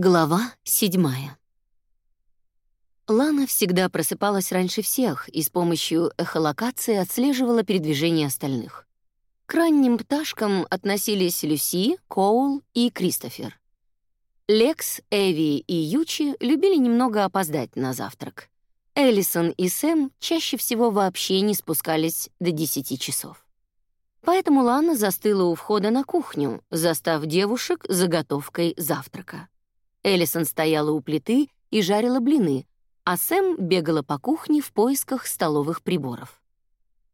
Глава седьмая. Лана всегда просыпалась раньше всех и с помощью эхолокации отслеживала передвижение остальных. К ранним пташкам относились Люси, Коул и Кристофер. Лекс, Эви и Ючи любили немного опоздать на завтрак. Эллисон и Сэм чаще всего вообще не спускались до 10 часов. Поэтому Лана застыла у входа на кухню, застав девушек заготовкой завтрака. Эллисон стояла у плиты и жарила блины, а Сэм бегала по кухне в поисках столовых приборов.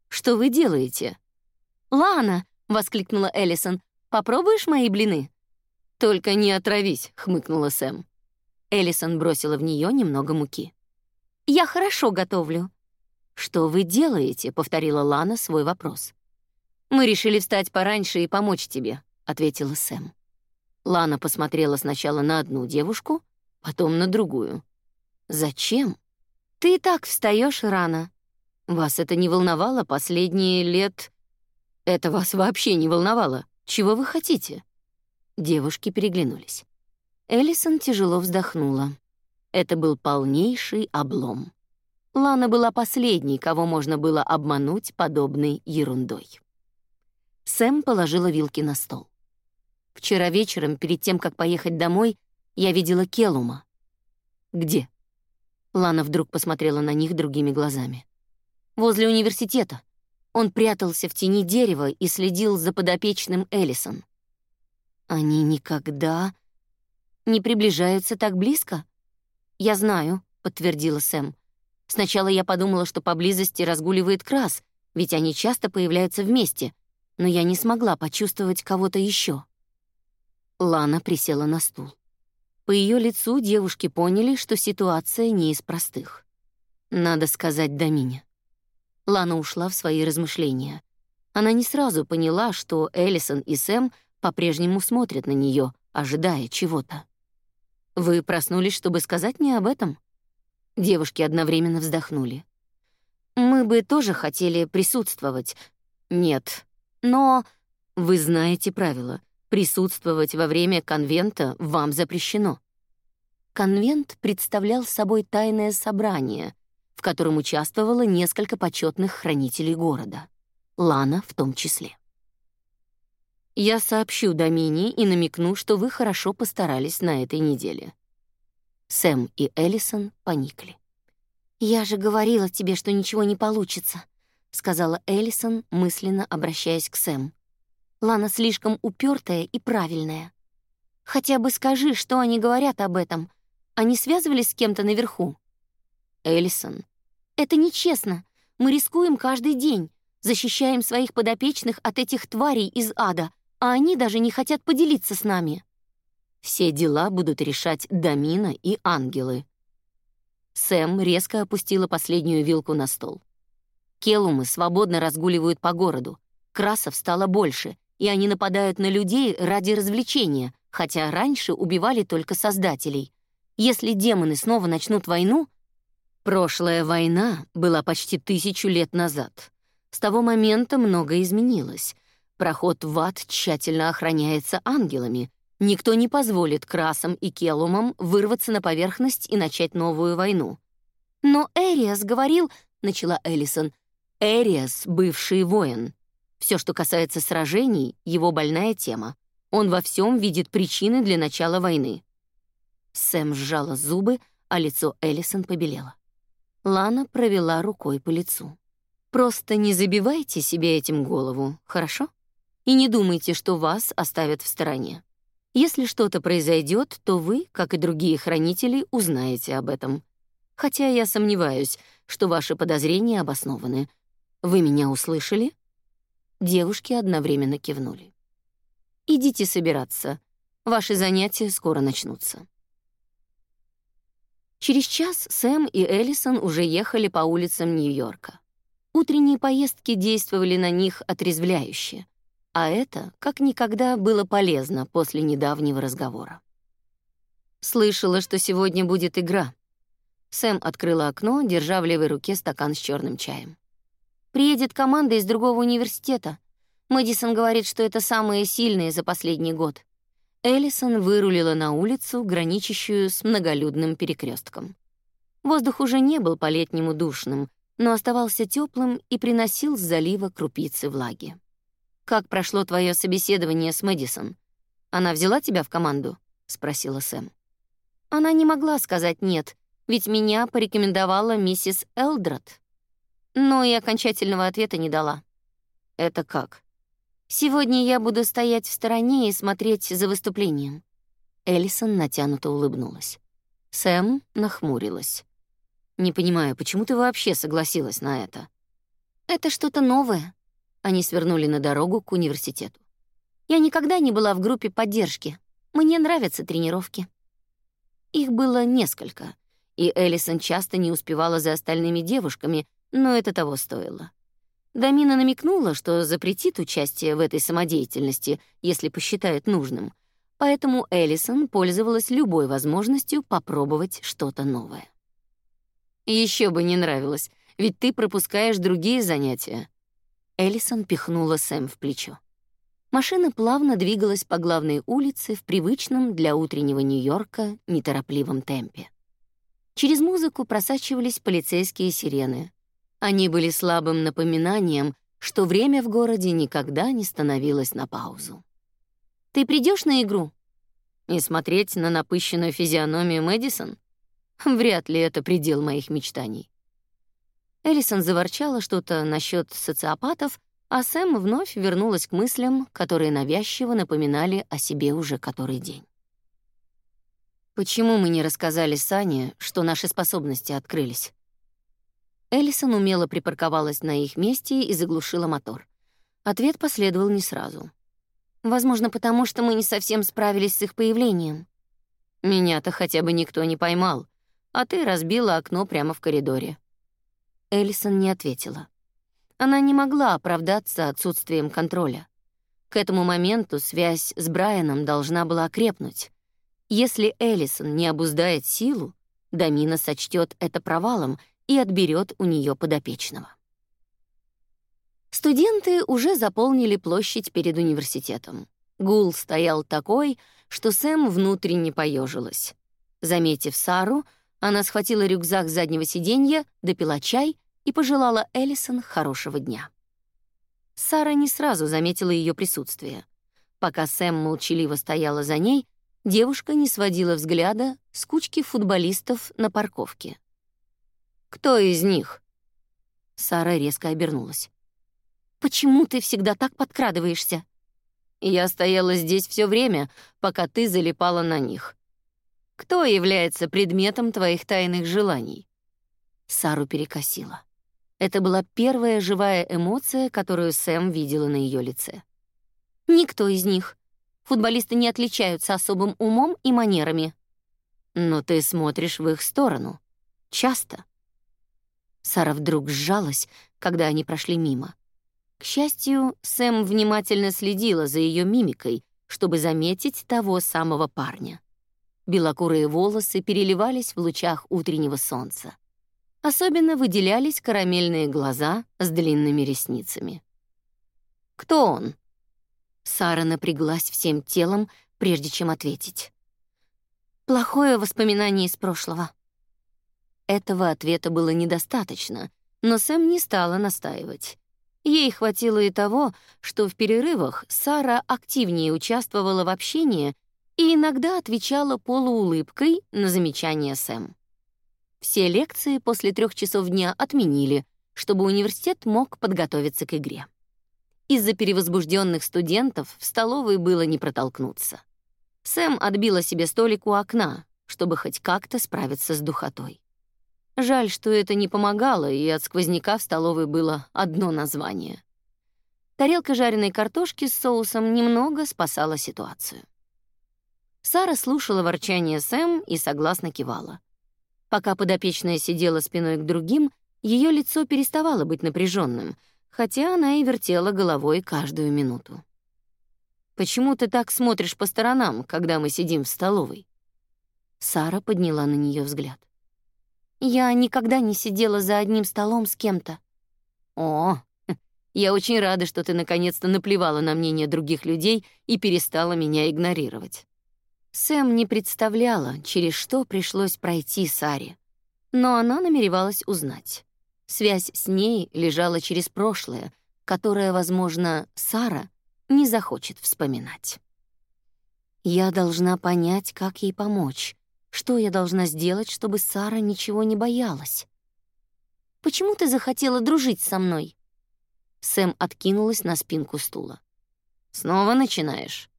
«Что вы делаете?» «Лана!» — воскликнула Эллисон. «Попробуешь мои блины?» «Только не отравись», — хмыкнула Сэм. Эллисон бросила в нее немного муки. «Я хорошо готовлю». «Что вы делаете?» — повторила Лана свой вопрос. «Мы решили встать пораньше и помочь тебе», — ответила Сэм. Лана посмотрела сначала на одну девушку, потом на другую. «Зачем? Ты и так встаешь рано. Вас это не волновало последние лет...» «Это вас вообще не волновало. Чего вы хотите?» Девушки переглянулись. Эллисон тяжело вздохнула. Это был полнейший облом. Лана была последней, кого можно было обмануть подобной ерундой. Сэм положила вилки на стол. Вчера вечером, перед тем, как поехать домой, я видела Келума. Где? Лана вдруг посмотрела на них другими глазами. Возле университета. Он прятался в тени дерева и следил за подопечным Эллисон. Они никогда не приближаются так близко? Я знаю, подтвердила Сэм. Сначала я подумала, что поблизости разгуливает Крас, ведь они часто появляются вместе, но я не смогла почувствовать кого-то еще. Лана присела на стул. По ее лицу девушки поняли, что ситуация не из простых. Надо сказать Домине. Лана ушла в свои размышления. Она не сразу поняла, что Эллисон и Сэм по-прежнему смотрят на нее, ожидая чего-то. «Вы проснулись, чтобы сказать мне об этом?» Девушки одновременно вздохнули. «Мы бы тоже хотели присутствовать. Нет. Но вы знаете правила. Присутствовать во время конвента вам запрещено. Конвент представлял собой тайное собрание, в котором участвовало несколько почетных хранителей города, Лана в том числе. Я сообщу Домини и намекну, что вы хорошо постарались на этой неделе. Сэм и Эллисон поникли. «Я же говорила тебе, что ничего не получится», — сказала Эллисон, мысленно обращаясь к Сэм. Лана слишком упертая и правильная. Хотя бы скажи, что они говорят об этом. Они связывались с кем-то наверху? Эллисон. Это нечестно. Мы рискуем каждый день, защищаем своих подопечных от этих тварей из ада, а они даже не хотят поделиться с нами. Все дела будут решать Дамина и ангелы. Сэм резко опустила последнюю вилку на стол. Келумы свободно разгуливают по городу. Красов стало больше, и они нападают на людей ради развлечения, хотя раньше убивали только создателей. Если демоны снова начнут войну... Прошлая война была почти тысячу лет назад. С того момента многое изменилось. Проход в ад тщательно охраняется ангелами. Никто не позволит красам и келумам вырваться на поверхность и начать новую войну. «Но Эриас говорил...» — начала Эллисон. «Эриас — бывший воин. Все, что касается сражений, его больная тема. Он во всем видит причины для начала войны. Сэм сжала зубы, а лицо Эллисон побелело. Лана провела рукой по лицу. Просто не забивайте себе этим голову, хорошо? И не думайте, что вас оставят в стороне. Если что-то произойдет, то вы, как и другие хранители, узнаете об этом. Хотя я сомневаюсь, что ваши подозрения обоснованы. Вы меня услышали? Девушки одновременно кивнули. «Идите собираться. Ваши занятия скоро начнутся». Через час Сэм и Эллисон уже ехали по улицам Нью-Йорка. Утренние поездки действовали на них отрезвляюще, а это как никогда было полезно после недавнего разговора. Слышала, что сегодня будет игра. Сэм открыла окно, держа в левой руке стакан с черным чаем. Приедет команда из другого университета. Мэдисон говорит, что это самые сильные за последний год. Эллисон вырулила на улицу, граничащую с многолюдным перекрестком. Воздух уже не был по-летнему душным, но оставался теплым и приносил с залива крупицы влаги. «Как прошло твое собеседование с Мэдисон? Она взяла тебя в команду?» — спросила Сэм. Она не могла сказать «нет», ведь меня порекомендовала миссис Элдред. Но и окончательного ответа не дала. «Это как?» Сегодня я буду стоять в стороне и смотреть за выступлением. Эллисон натянуто улыбнулась. Сэм нахмурилась. Не понимаю, почему ты вообще согласилась на это? Это что-то новое. Они свернули на дорогу к университету. Я никогда не была в группе поддержки. Мне нравятся тренировки. Их было несколько, и Эллисон часто не успевала за остальными девушками, но это того стоило. Дамина намекнула, что запретит участие в этой самодеятельности, если посчитает нужным. Поэтому Эллисон пользовалась любой возможностью попробовать что-то новое. Еще бы не нравилось, ведь ты пропускаешь другие занятия. Эллисон пихнула Сэм в плечо. Машина плавно двигалась по главной улице в привычном для утреннего Нью-Йорка неторопливом темпе. Через музыку просачивались полицейские сирены, они были слабым напоминанием, что время в городе никогда не становилось на паузу. «Ты придешь на игру?» «И смотреть на напыщенную физиономию Мэдисон? Вряд ли это предел моих мечтаний». Эллисон заворчала что-то насчет социопатов, а Сэм вновь вернулась к мыслям, которые навязчиво напоминали о себе уже который день. «Почему мы не рассказали Сане, что наши способности открылись?» Эллисон умело припарковалась на их месте и заглушила мотор. Ответ последовал не сразу. Возможно, потому что мы не совсем справились с их появлением. Меня-то хотя бы никто не поймал, а ты разбила окно прямо в коридоре. Эллисон не ответила. Она не могла оправдаться отсутствием контроля. К этому моменту связь с Брайаном должна была окрепнуть. Если Эллисон не обуздает силу, Дамина сочтет это провалом и отберет у нее подопечного. Студенты уже заполнили площадь перед университетом. Гул стоял такой, что Сэм внутренне поежилась. Заметив Сару, она схватила рюкзак с заднего сиденья, допила чай и пожелала Эллисон хорошего дня. Сара не сразу заметила ее присутствие. Пока Сэм молчаливо стояла за ней, девушка не сводила взгляда с кучки футболистов на парковке. Кто из них? Сара резко обернулась. Почему ты всегда так подкрадываешься? Я стояла здесь все время, пока ты залипала на них. Кто является предметом твоих тайных желаний? Сару перекосила. Это была первая живая эмоция, которую Сэм видела на ее лице. Никто из них. Футболисты не отличаются особым умом и манерами. Но ты смотришь в их сторону. Часто. Сара вдруг сжалась, когда они прошли мимо. К счастью, Сэм внимательно следила за ее мимикой, чтобы заметить того самого парня. Белокурые волосы переливались в лучах утреннего солнца. Особенно выделялись карамельные глаза с длинными ресницами. «Кто он?» Сара напряглась всем телом, прежде чем ответить. «Плохое воспоминание из прошлого», этого ответа было недостаточно, но Сэм не стала настаивать. Ей хватило и того, что в перерывах Сара активнее участвовала в общении и иногда отвечала полуулыбкой на замечания Сэм. Все лекции после трех часов дня отменили, чтобы университет мог подготовиться к игре. Из-за перевозбужденных студентов в столовой было не протолкнуться. Сэм отбила себе столик у окна, чтобы хоть как-то справиться с духотой. Жаль, что это не помогало, и от сквозняка в столовой было одно название. Тарелка жареной картошки с соусом немного спасала ситуацию. Сара слушала ворчание Сэм и согласно кивала. Пока подопечная сидела спиной к другим, ее лицо переставало быть напряженным, хотя она и вертела головой каждую минуту. «Почему ты так смотришь по сторонам, когда мы сидим в столовой?» Сара подняла на нее взгляд. Я никогда не сидела за одним столом с кем-то. О, я очень рада, что ты наконец-то наплевала на мнение других людей и перестала меня игнорировать. Сэм не представляла, через что пришлось пройти Саре, но она намеревалась узнать. Связь с ней лежала через прошлое, которое, возможно, Сара не захочет вспоминать. Я должна понять, как ей помочь. Что я должна сделать, чтобы Сара ничего не боялась? Почему ты захотела дружить со мной? Сэм откинулась на спинку стула. Снова начинаешь.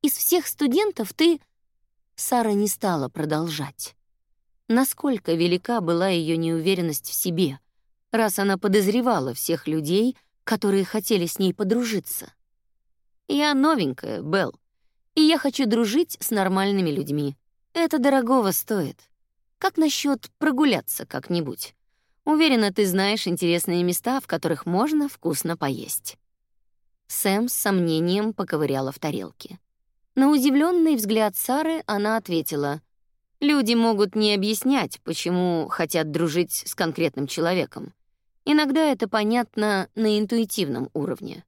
Из всех студентов ты Сара не стала продолжать. Насколько велика была ее неуверенность в себе, раз она подозревала всех людей, которые хотели с ней подружиться. Я новенькая, Белл, и я хочу дружить с нормальными людьми. Это дорогого стоит. Как насчет прогуляться как-нибудь? Уверена, ты знаешь интересные места, в которых можно вкусно поесть. Сэм с сомнением поковыряла в тарелке. На удивленный взгляд Сары она ответила: "Люди могут не объяснять, почему хотят дружить с конкретным человеком. Иногда это понятно на интуитивном уровне".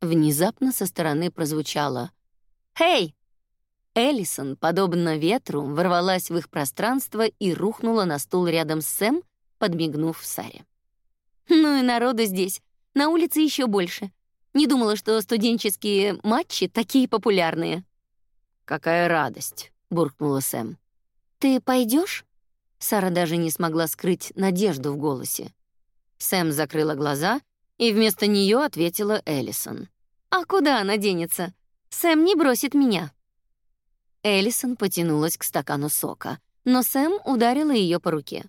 Внезапно со стороны прозвучало: "Эй!" Эллисон, подобно ветру, ворвалась в их пространство и рухнула на стул рядом с Сэм, подмигнув Саре. Ну и народу здесь. На улице еще больше. Не думала, что студенческие матчи такие популярные. Какая радость, буркнула Сэм. Ты пойдешь? Сара даже не смогла скрыть надежду в голосе. Сэм закрыла глаза, и вместо нее ответила Эллисон. А куда она денется? Сэм не бросит меня. Эллисон потянулась к стакану сока, но Сэм ударила ее по руке.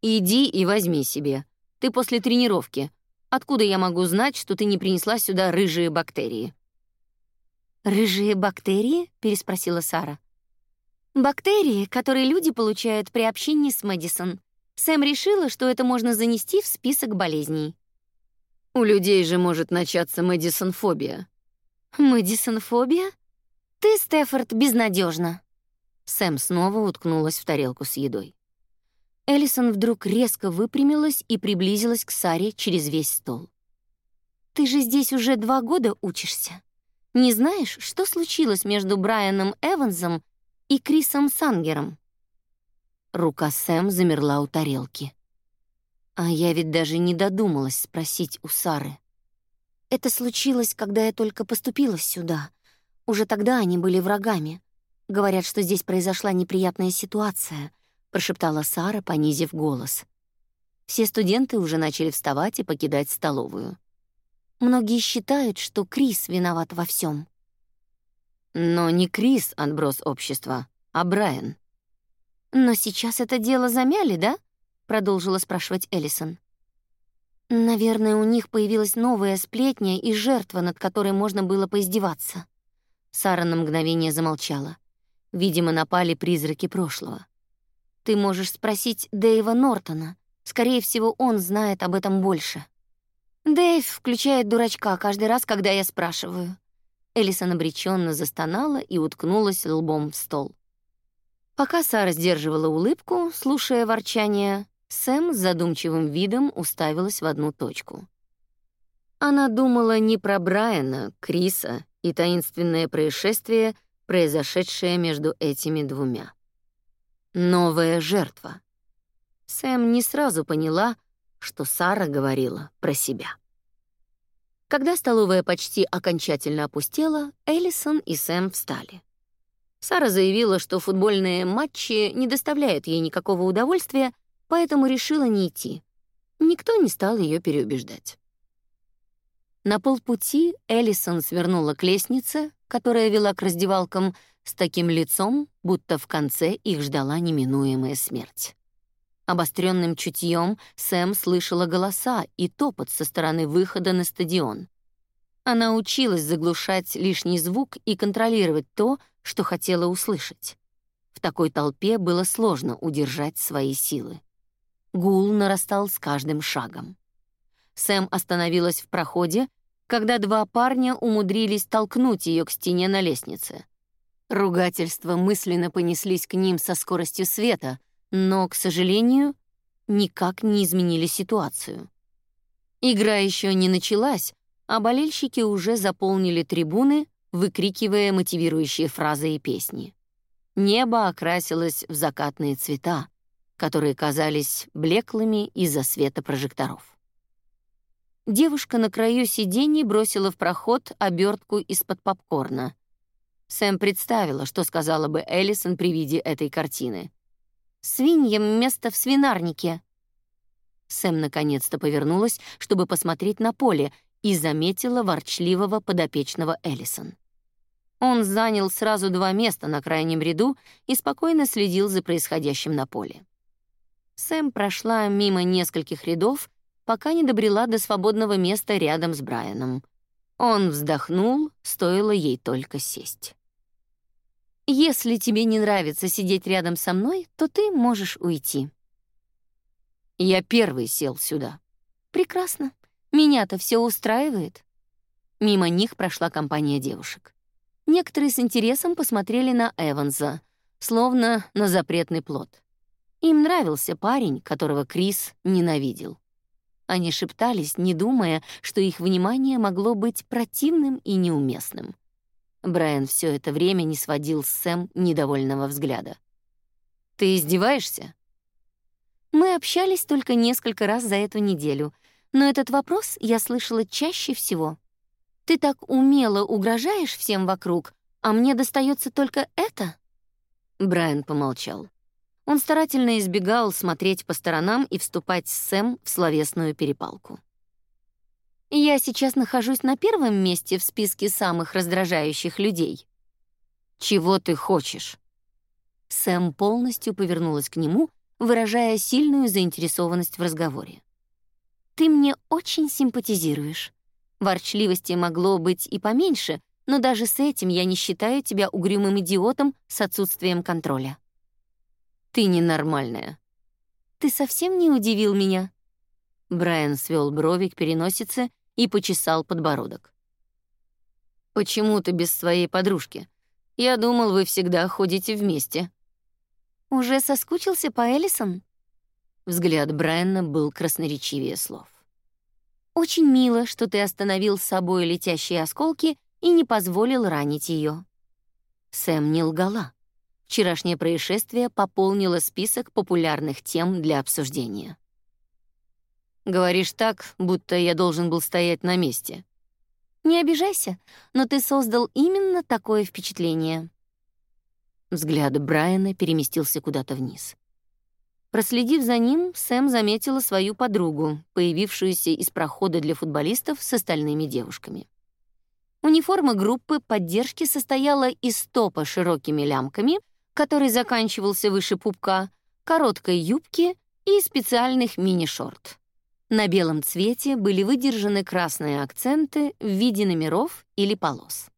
Иди и возьми себе. Ты после тренировки. Откуда я могу знать, что ты не принесла сюда рыжие бактерии? Рыжие бактерии? переспросила Сара. Бактерии, которые люди получают при общении с Мэдисон. Сэм решила, что это можно занести в список болезней. У людей же может начаться мэдисонфобия. Мэдисонфобия? Ты, Стефорд, безнадежна. Сэм снова уткнулась в тарелку с едой. Эллисон вдруг резко выпрямилась и приблизилась к Саре через весь стол. «Ты же здесь уже два года учишься. Не знаешь, что случилось между Брайаном Эвансом и Крисом Сангером?» Рука Сэм замерла у тарелки. А я ведь даже не додумалась спросить у Сары. Это случилось, когда я только поступила сюда. Уже тогда они были врагами. Говорят, что здесь произошла неприятная ситуация — прошептала Сара, понизив голос. Все студенты уже начали вставать и покидать столовую. Многие считают, что Крис виноват во всем. Но не Крис отброс общества, а Брайан. Но сейчас это дело замяли, да? продолжила спрашивать Эллисон. Наверное, у них появилась новая сплетня и жертва, над которой можно было поиздеваться. Сара на мгновение замолчала. Видимо, напали призраки прошлого. Ты можешь спросить Дэйва Нортона. Скорее всего, он знает об этом больше. Дэйв включает дурачка каждый раз, когда я спрашиваю. Элисон обреченно застонала и уткнулась лбом в стол. Пока Сара сдерживала улыбку, слушая ворчание, Сэм с задумчивым видом уставилась в одну точку. Она думала не про Брайана, Криса и таинственное происшествие, произошедшее между этими двумя. Новая жертва. Сэм не сразу поняла, что Сара говорила про себя. Когда столовая почти окончательно опустела, Эллисон и Сэм встали. Сара заявила, что футбольные матчи не доставляют ей никакого удовольствия, поэтому решила не идти. Никто не стал ее переубеждать. На полпути Эллисон свернула к лестнице, которая вела к раздевалкам, с таким лицом, будто в конце их ждала неминуемая смерть. Обостренным чутьем Сэм слышала голоса и топот со стороны выхода на стадион. Она училась заглушать лишний звук и контролировать то, что хотела услышать. В такой толпе было сложно удержать свои силы. Гул нарастал с каждым шагом. Сэм остановилась в проходе, когда два парня умудрились толкнуть ее к стене на лестнице. Ругательства мысленно понеслись к ним со скоростью света, но, к сожалению, никак не изменили ситуацию. Игра еще не началась, а болельщики уже заполнили трибуны, выкрикивая мотивирующие фразы и песни. небо окрасилось в закатные цвета, которые казались блеклыми из-за света прожекторов. Девушка на краю сидений бросила в проход обертку из-под попкорна. Сэм представила, что сказала бы Эллисон при виде этой картины. «Свиньям место в свинарнике». Сэм наконец-то повернулась, чтобы посмотреть на поле, и заметила ворчливого подопечного Эллисон. Он занял сразу два места на крайнем ряду и спокойно следил за происходящим на поле. Сэм прошла мимо нескольких рядов, пока не добрела до свободного места рядом с Брайаном. Он вздохнул, стоило ей только сесть. «Если тебе не нравится сидеть рядом со мной, то ты можешь уйти». «Я первый сел сюда». «Прекрасно. Меня-то все устраивает». Мимо них прошла компания девушек. Некоторые с интересом посмотрели на Эванса, словно на запретный плод. Им нравился парень, которого Крис ненавидел. Они шептались, не думая, что их внимание могло быть противным и неуместным. Брайан все это время не сводил с Сэм недовольного взгляда. «Ты издеваешься?» Мы общались только несколько раз за эту неделю, но этот вопрос я слышала чаще всего. «Ты так умело угрожаешь всем вокруг, а мне достается только это?» Брайан помолчал. Он старательно избегал смотреть по сторонам и вступать с Сэм в словесную перепалку. «Я сейчас нахожусь на первом месте в списке самых раздражающих людей». «Чего ты хочешь?» Сэм полностью повернулась к нему, выражая сильную заинтересованность в разговоре. «Ты мне очень симпатизируешь. Ворчливости могло быть и поменьше, но даже с этим я не считаю тебя угрюмым идиотом с отсутствием контроля». Ты ненормальная. Ты совсем не удивил меня. Брайан свел брови к переносице и почесал подбородок. Почему ты без своей подружки? Я думал, вы всегда ходите вместе. Уже соскучился по Эллисон? Взгляд Брайана был красноречивее слов. Очень мило, что ты остановил с собой летящие осколки и не позволил ранить ее. Сэм не лгала. Вчерашнее происшествие пополнило список популярных тем для обсуждения. Говоришь так, будто я должен был стоять на месте. Не обижайся, но ты создал именно такое впечатление. Взгляд Брайана переместился куда-то вниз. Проследив за ним, Сэм заметила свою подругу, появившуюся из прохода для футболистов с остальными девушками. Униформа группы поддержки состояла из топа с широкими лямками который заканчивался выше пупка, короткой юбки и специальных мини-шорт. На белом цвете были выдержаны красные акценты в виде номеров или полос.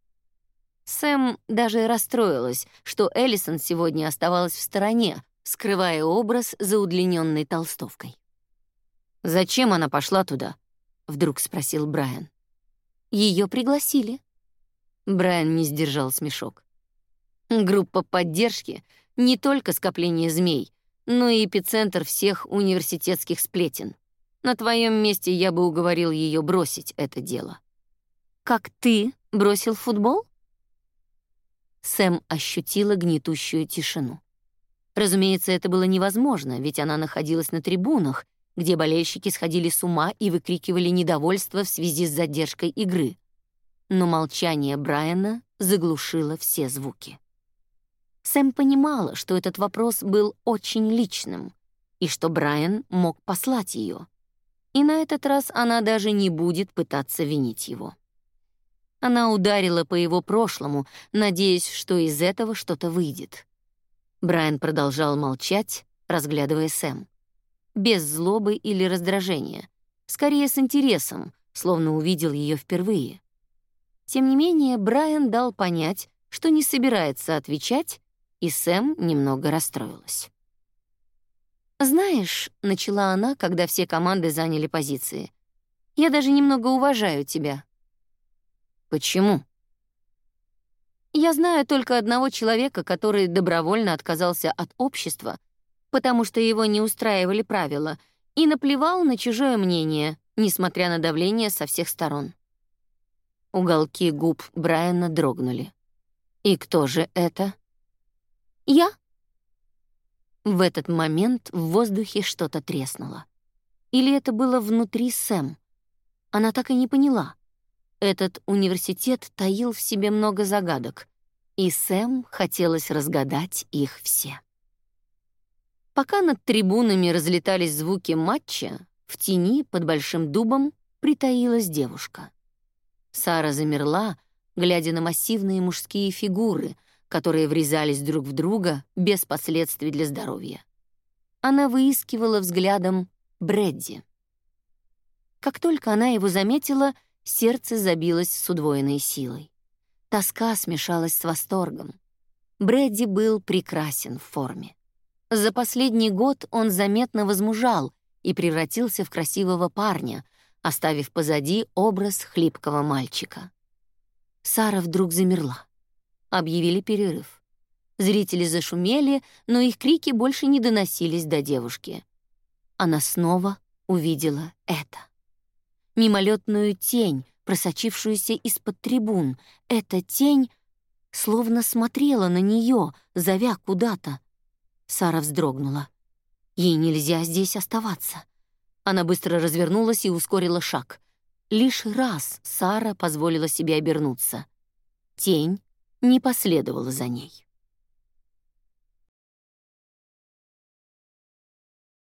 Сэм даже расстроилась, что Эллисон сегодня оставалась в стороне, скрывая образ за удлиненной толстовкой. «Зачем она пошла туда?» — вдруг спросил Брайан. Ее пригласили». Брайан не сдержал смешок. Группа поддержки — не только скопление змей, но и эпицентр всех университетских сплетен. На твоем месте я бы уговорил ее бросить это дело. Как ты бросил футбол? Сэм ощутила гнетущую тишину. Разумеется, это было невозможно, ведь она находилась на трибунах, где болельщики сходили с ума и выкрикивали недовольство в связи с задержкой игры. Но молчание Брайана заглушило все звуки. Сэм понимала, что этот вопрос был очень личным и что Брайан мог послать ее. И на этот раз она даже не будет пытаться винить его. Она ударила по его прошлому, надеясь, что из этого что-то выйдет. Брайан продолжал молчать, разглядывая Сэм. Без злобы или раздражения, скорее с интересом, словно увидел ее впервые. Тем не менее, Брайан дал понять, что не собирается отвечать и Сэм немного расстроилась. «Знаешь», — начала она, когда все команды заняли позиции, «я даже немного уважаю тебя». «Почему?» «Я знаю только одного человека, который добровольно отказался от общества, потому что его не устраивали правила, и наплевал на чужое мнение, несмотря на давление со всех сторон». Уголки губ Брайана дрогнули. «И кто же это?» «Я?» В этот момент в воздухе что-то треснуло. Или это было внутри Сэм? Она так и не поняла. Этот университет таил в себе много загадок, и Сэм хотелось разгадать их все. Пока над трибунами разлетались звуки матча, в тени под большим дубом притаилась девушка. Сара замерла, глядя на массивные мужские фигуры, которые врезались друг в друга без последствий для здоровья. Она выискивала взглядом Бредди. Как только она его заметила, сердце забилось с удвоенной силой. Тоска смешалась с восторгом. Бредди был прекрасен в форме. За последний год он заметно возмужал и превратился в красивого парня, оставив позади образ хлипкого мальчика. Сара вдруг замерла. Объявили перерыв. Зрители зашумели, но их крики больше не доносились до девушки. Она снова увидела это. Мимолетную тень, просочившуюся из-под трибун. Эта тень словно смотрела на нее, зовя куда-то. Сара вздрогнула. Ей нельзя здесь оставаться. Она быстро развернулась и ускорила шаг. Лишь раз Сара позволила себе обернуться. Тень не последовала за ней.